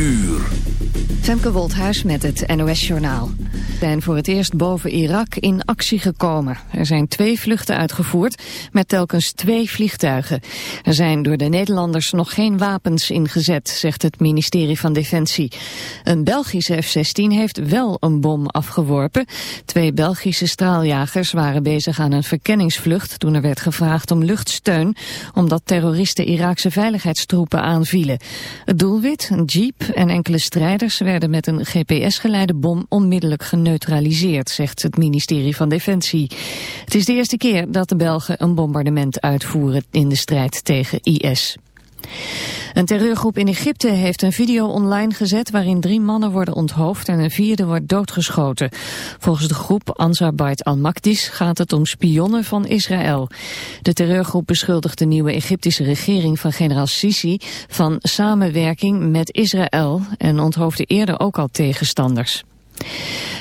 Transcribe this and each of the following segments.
uur. Femke Wolthuis met het NOS-journaal. zijn voor het eerst boven Irak in actie gekomen. Er zijn twee vluchten uitgevoerd met telkens twee vliegtuigen. Er zijn door de Nederlanders nog geen wapens ingezet, zegt het ministerie van Defensie. Een Belgische F-16 heeft wel een bom afgeworpen. Twee Belgische straaljagers waren bezig aan een verkenningsvlucht... toen er werd gevraagd om luchtsteun... omdat terroristen Iraakse veiligheidstroepen aanvielen. Het doelwit, een jeep en enkele strijders werden met een GPS-geleide bom onmiddellijk geneutraliseerd, zegt het ministerie van Defensie. Het is de eerste keer dat de Belgen een bombardement uitvoeren in de strijd tegen IS. Een terreurgroep in Egypte heeft een video online gezet waarin drie mannen worden onthoofd en een vierde wordt doodgeschoten. Volgens de groep Ansar Bait al-Makdis gaat het om spionnen van Israël. De terreurgroep beschuldigt de nieuwe Egyptische regering van generaal Sisi van samenwerking met Israël en onthoofde eerder ook al tegenstanders.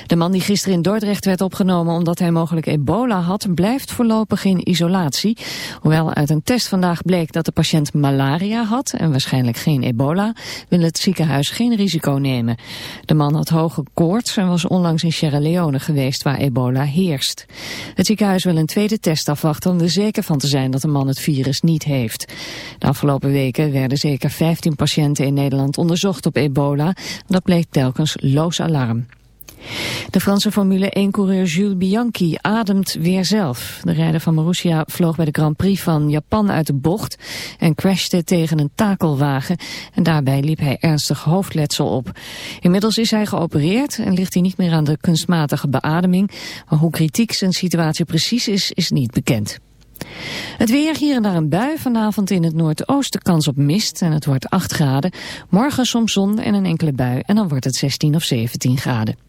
De man die gisteren in Dordrecht werd opgenomen omdat hij mogelijk ebola had, blijft voorlopig in isolatie. Hoewel uit een test vandaag bleek dat de patiënt malaria had en waarschijnlijk geen ebola, wil het ziekenhuis geen risico nemen. De man had hoge koorts en was onlangs in Sierra Leone geweest waar ebola heerst. Het ziekenhuis wil een tweede test afwachten om er zeker van te zijn dat de man het virus niet heeft. De afgelopen weken werden zeker 15 patiënten in Nederland onderzocht op ebola. Dat bleek telkens loos alarm. De Franse Formule 1-coureur Jules Bianchi ademt weer zelf. De rijder van Marussia vloog bij de Grand Prix van Japan uit de bocht en crashte tegen een takelwagen. En daarbij liep hij ernstig hoofdletsel op. Inmiddels is hij geopereerd en ligt hij niet meer aan de kunstmatige beademing. Maar hoe kritiek zijn situatie precies is, is niet bekend. Het weer, hier en daar een bui. Vanavond in het noordoosten kans op mist en het wordt 8 graden. Morgen soms zon en een enkele bui en dan wordt het 16 of 17 graden.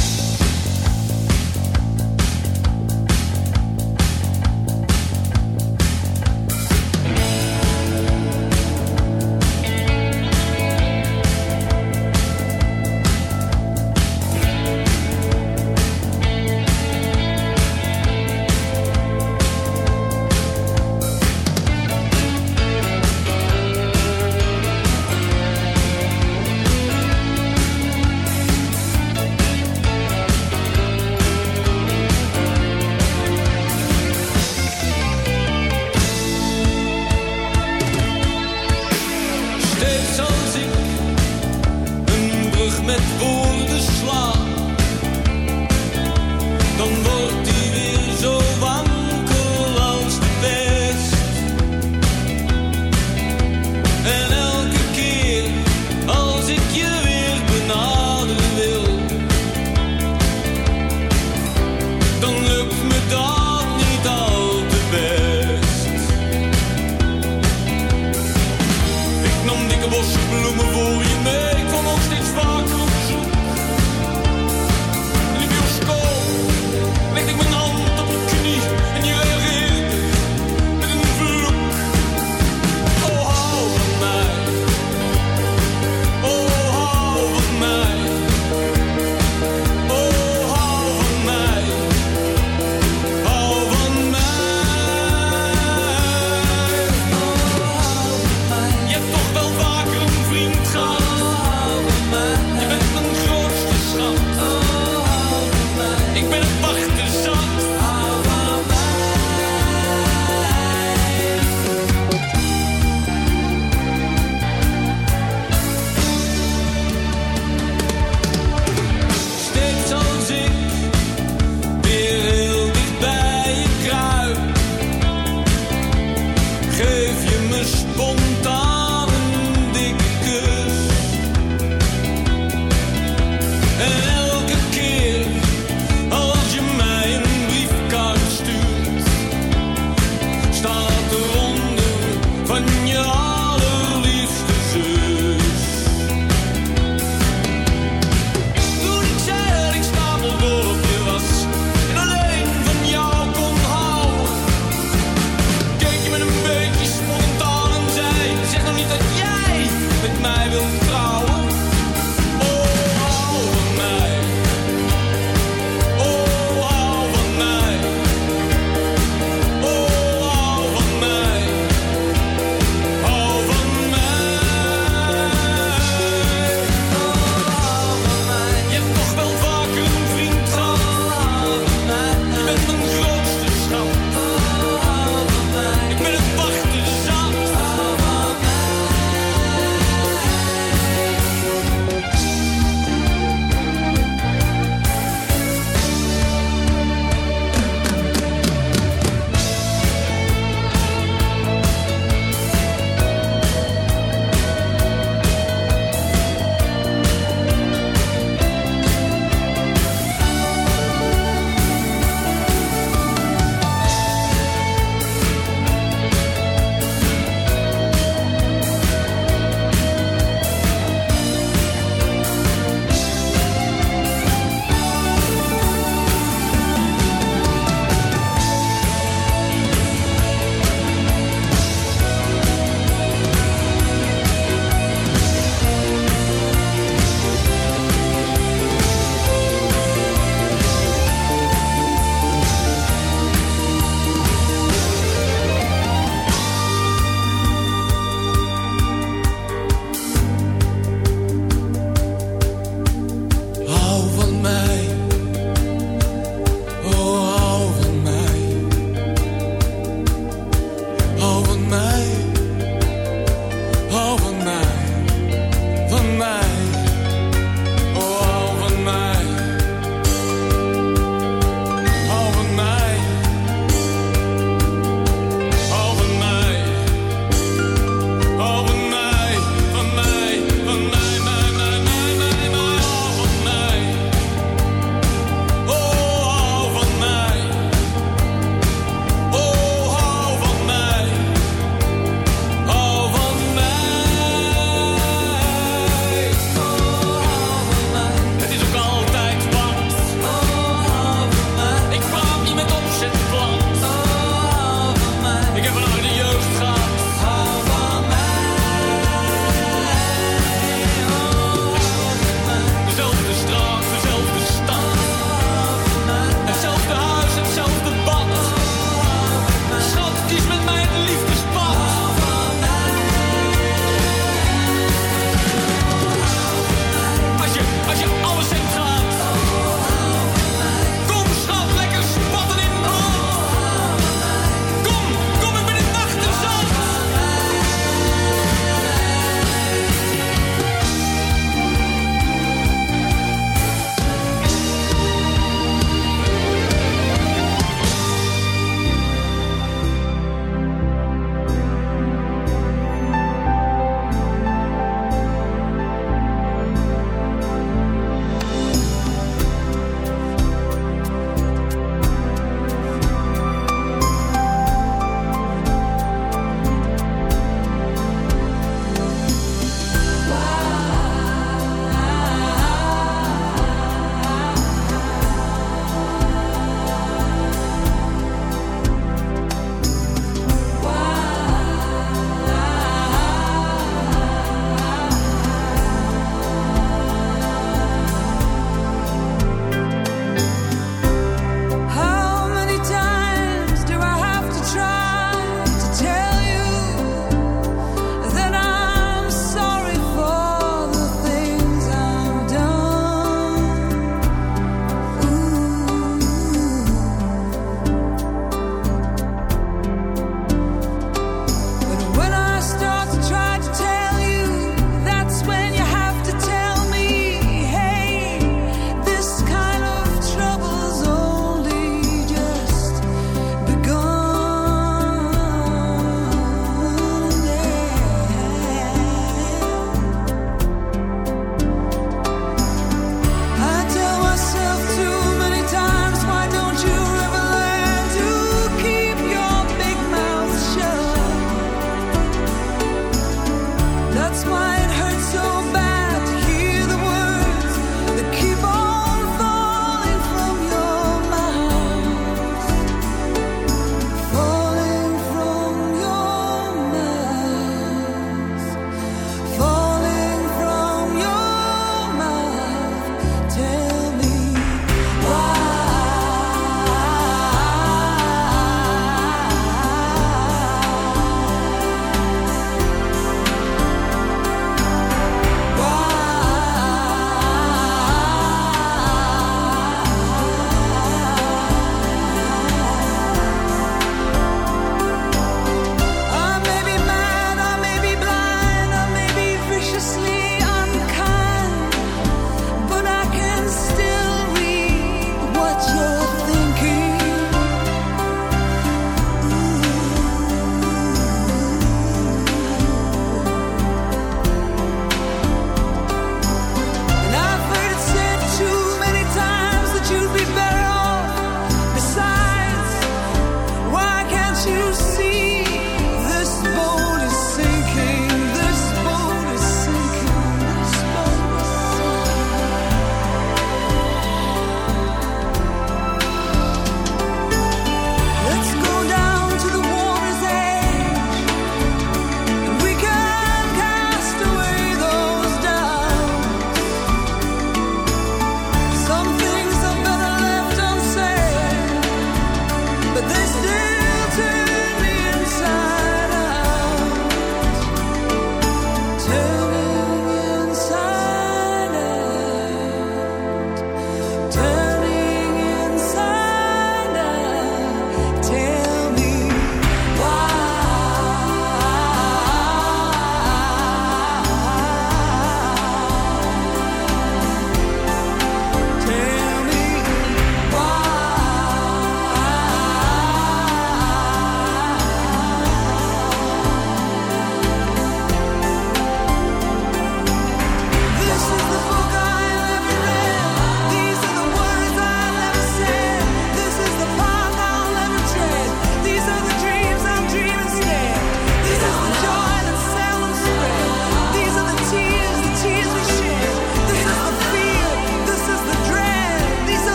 But this day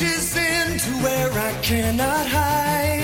reaches into where I cannot hide.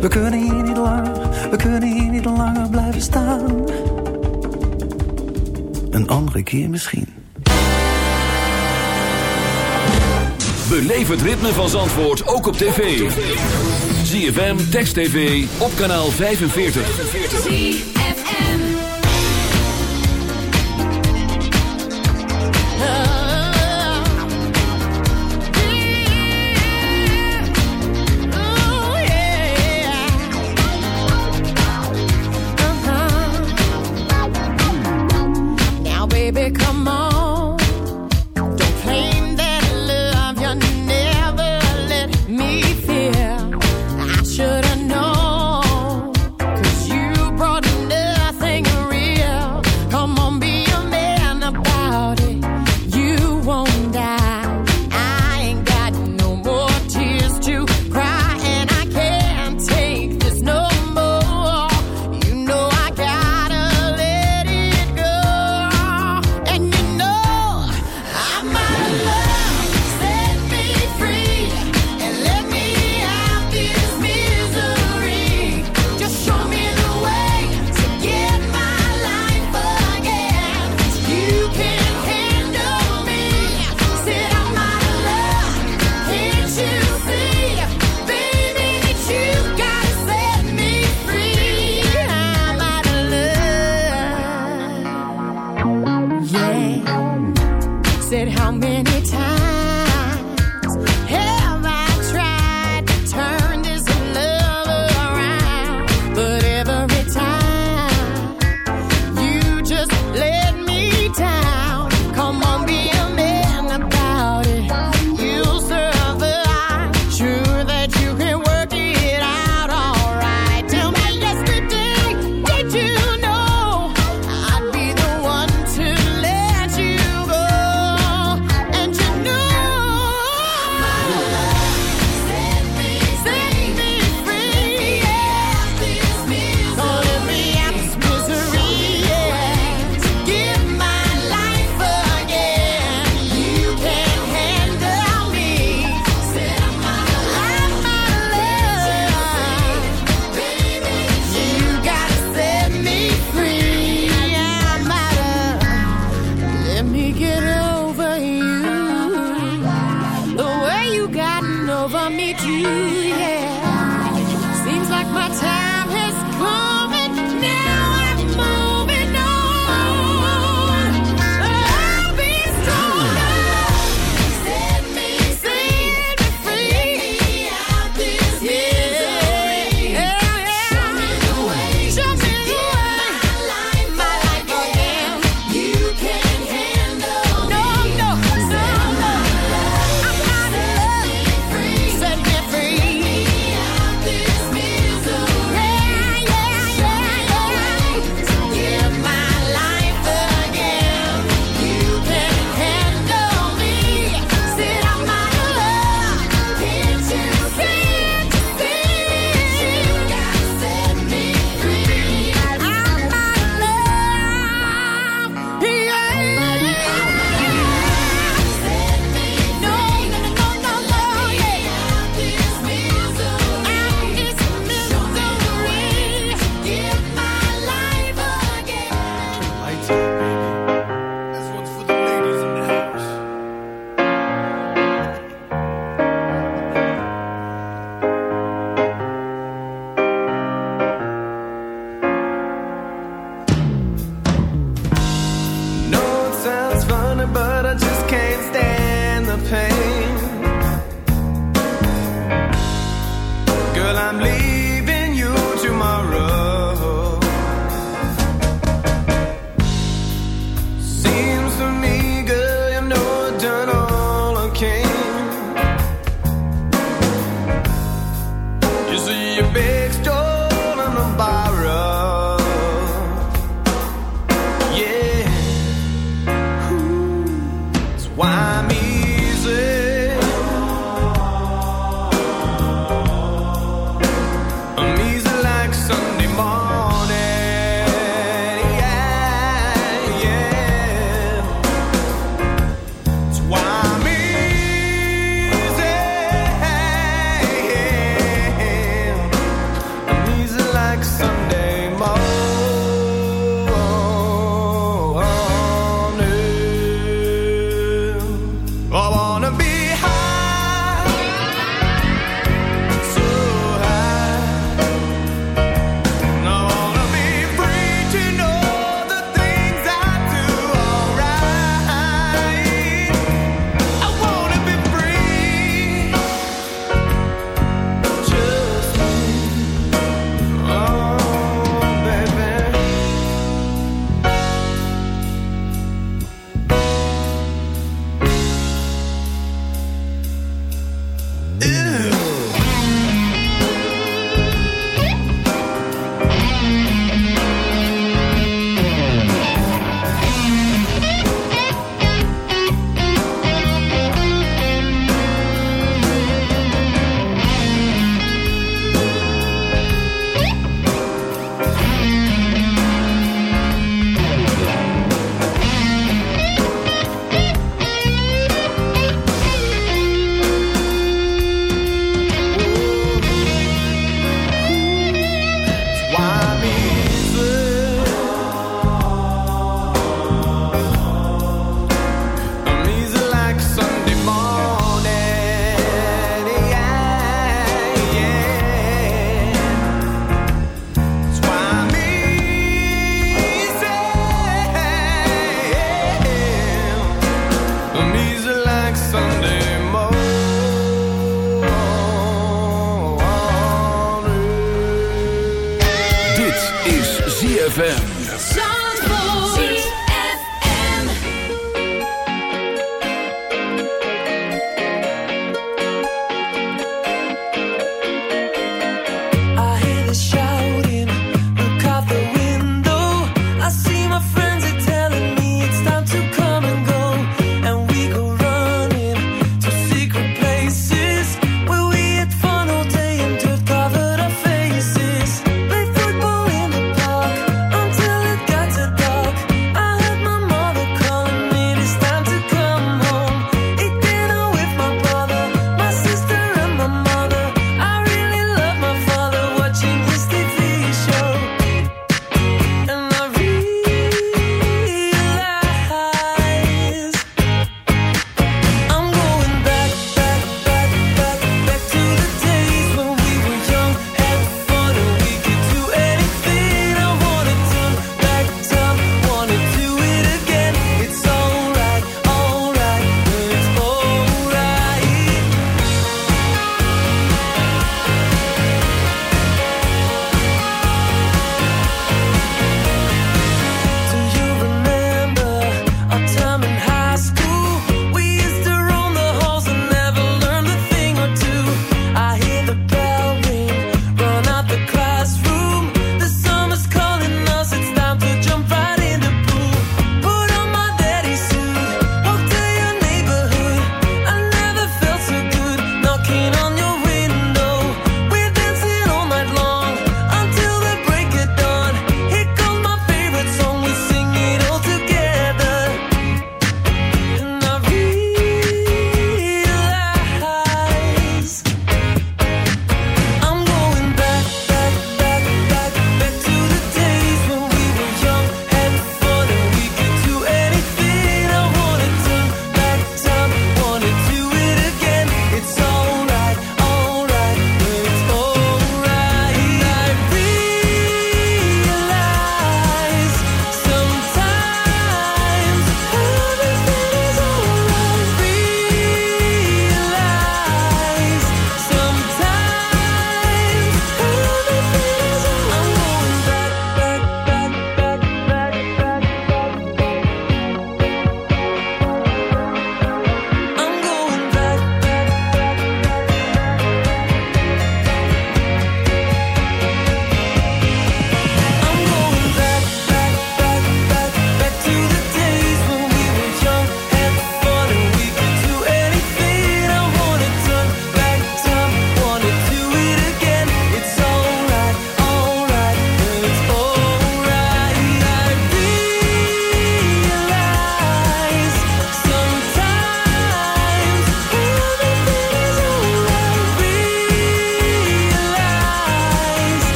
We kunnen hier niet langer, we kunnen hier niet langer blijven staan. Een andere keer misschien. Beleef het ritme van Zandvoort ook op tv. ZFM, Text TV, op kanaal 45.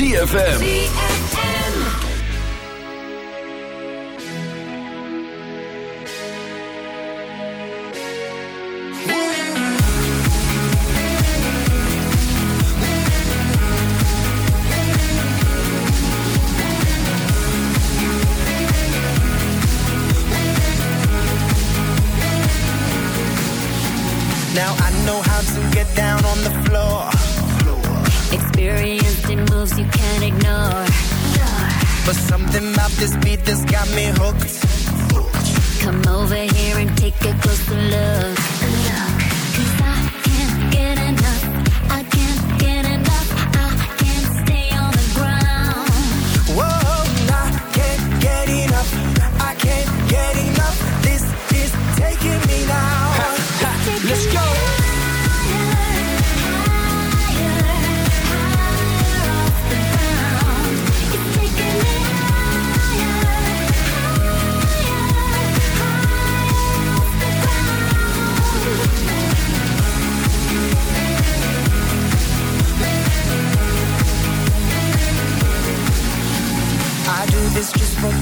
ZFM.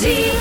See you.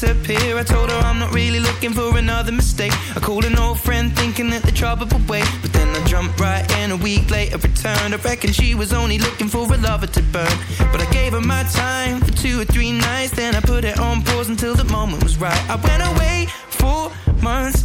Disappear. I told her I'm not really looking for another mistake. I called an old friend thinking that the trouble would wait. But then I jumped right in a week later, returned. I reckon she was only looking for a lover to burn. But I gave her my time for two or three nights. Then I put it on pause until the moment was right. I went away for months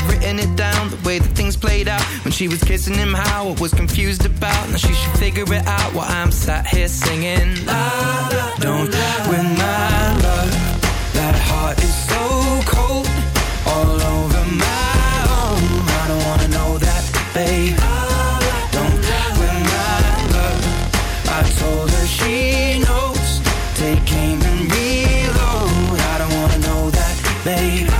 have written it down the way that things played out. When she was kissing him, how I was confused about. Now she should figure it out while I'm sat here singing. La, la, don't win my love. That heart is so cold. All over my own. I don't wanna know that, babe. Don't win my love. I told her she knows. Take aim and reload. I don't wanna know that, babe.